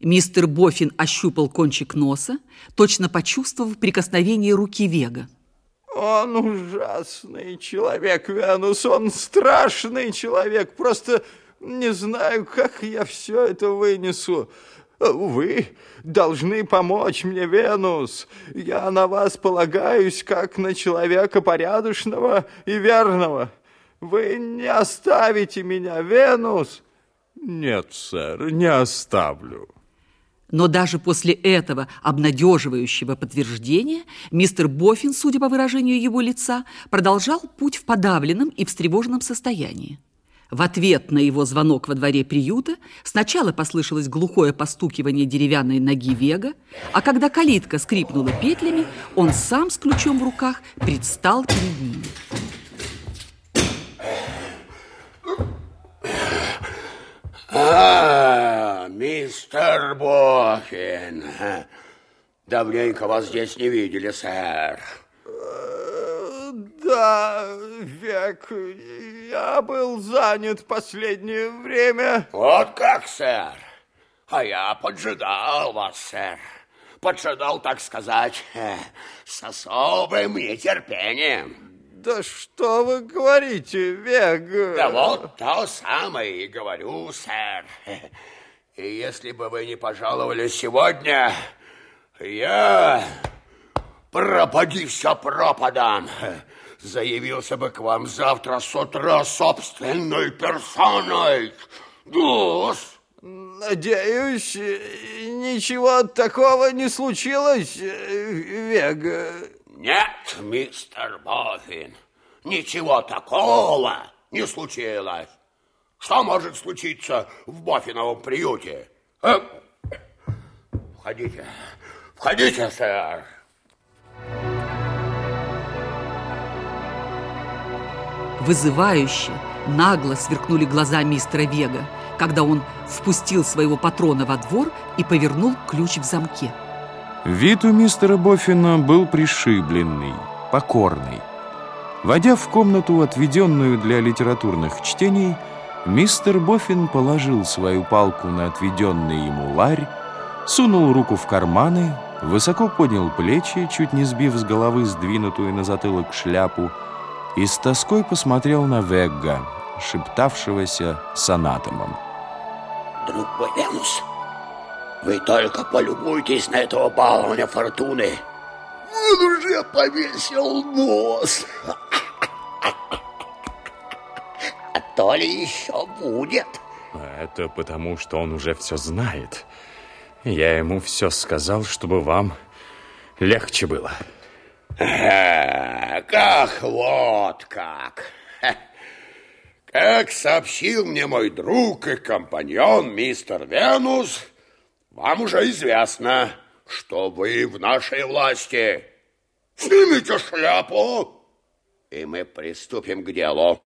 Мистер Боффин ощупал кончик носа, точно почувствовав прикосновение руки Вега. Он ужасный человек, Венус, он страшный человек. Просто не знаю, как я все это вынесу. Вы должны помочь мне, Венус. Я на вас полагаюсь, как на человека порядочного и верного. Вы не оставите меня, Венус? Нет, сэр, не оставлю. Но даже после этого обнадеживающего подтверждения мистер Боффин, судя по выражению его лица, продолжал путь в подавленном и встревоженном состоянии. В ответ на его звонок во дворе приюта сначала послышалось глухое постукивание деревянной ноги Вега, а когда калитка скрипнула петлями, он сам с ключом в руках предстал перед ними. А, мистер Боффин, давненько вас здесь не видели, сэр. Да, век, я был занят последнее время. Вот как, сэр? А я поджидал вас, сэр. Поджидал, так сказать, с особым нетерпением. Да что вы говорите, Вег? Да вот то самое и говорю, сэр. И если бы вы не пожаловали сегодня, я, пропади все пропадом, заявился бы к вам завтра с утра собственной персоной. Дус. Надеюсь, ничего такого не случилось, Вег. Нет, мистер Боффин, ничего такого не случилось. Что может случиться в Боффиновом приюте? А? Входите, входите, сэр. Вызывающе, нагло сверкнули глаза мистера Вега, когда он впустил своего патрона во двор и повернул ключ в замке. Вид у мистера Боффина был пришибленный, покорный. Войдя в комнату, отведенную для литературных чтений, мистер Боффин положил свою палку на отведенный ему ларь, сунул руку в карманы, высоко поднял плечи, чуть не сбив с головы сдвинутую на затылок шляпу, и с тоской посмотрел на Вегга, шептавшегося с анатомом. «Друг мой, Венус!» Вы только полюбуйтесь на этого баловня фортуны. Он уже повесил нос. А то ли еще будет. Это потому, что он уже все знает. Я ему все сказал, чтобы вам легче было. Как вот как. Как сообщил мне мой друг и компаньон мистер Венус, вам уже известно, что вы в нашей власти. Снимите шляпу, и мы приступим к делу.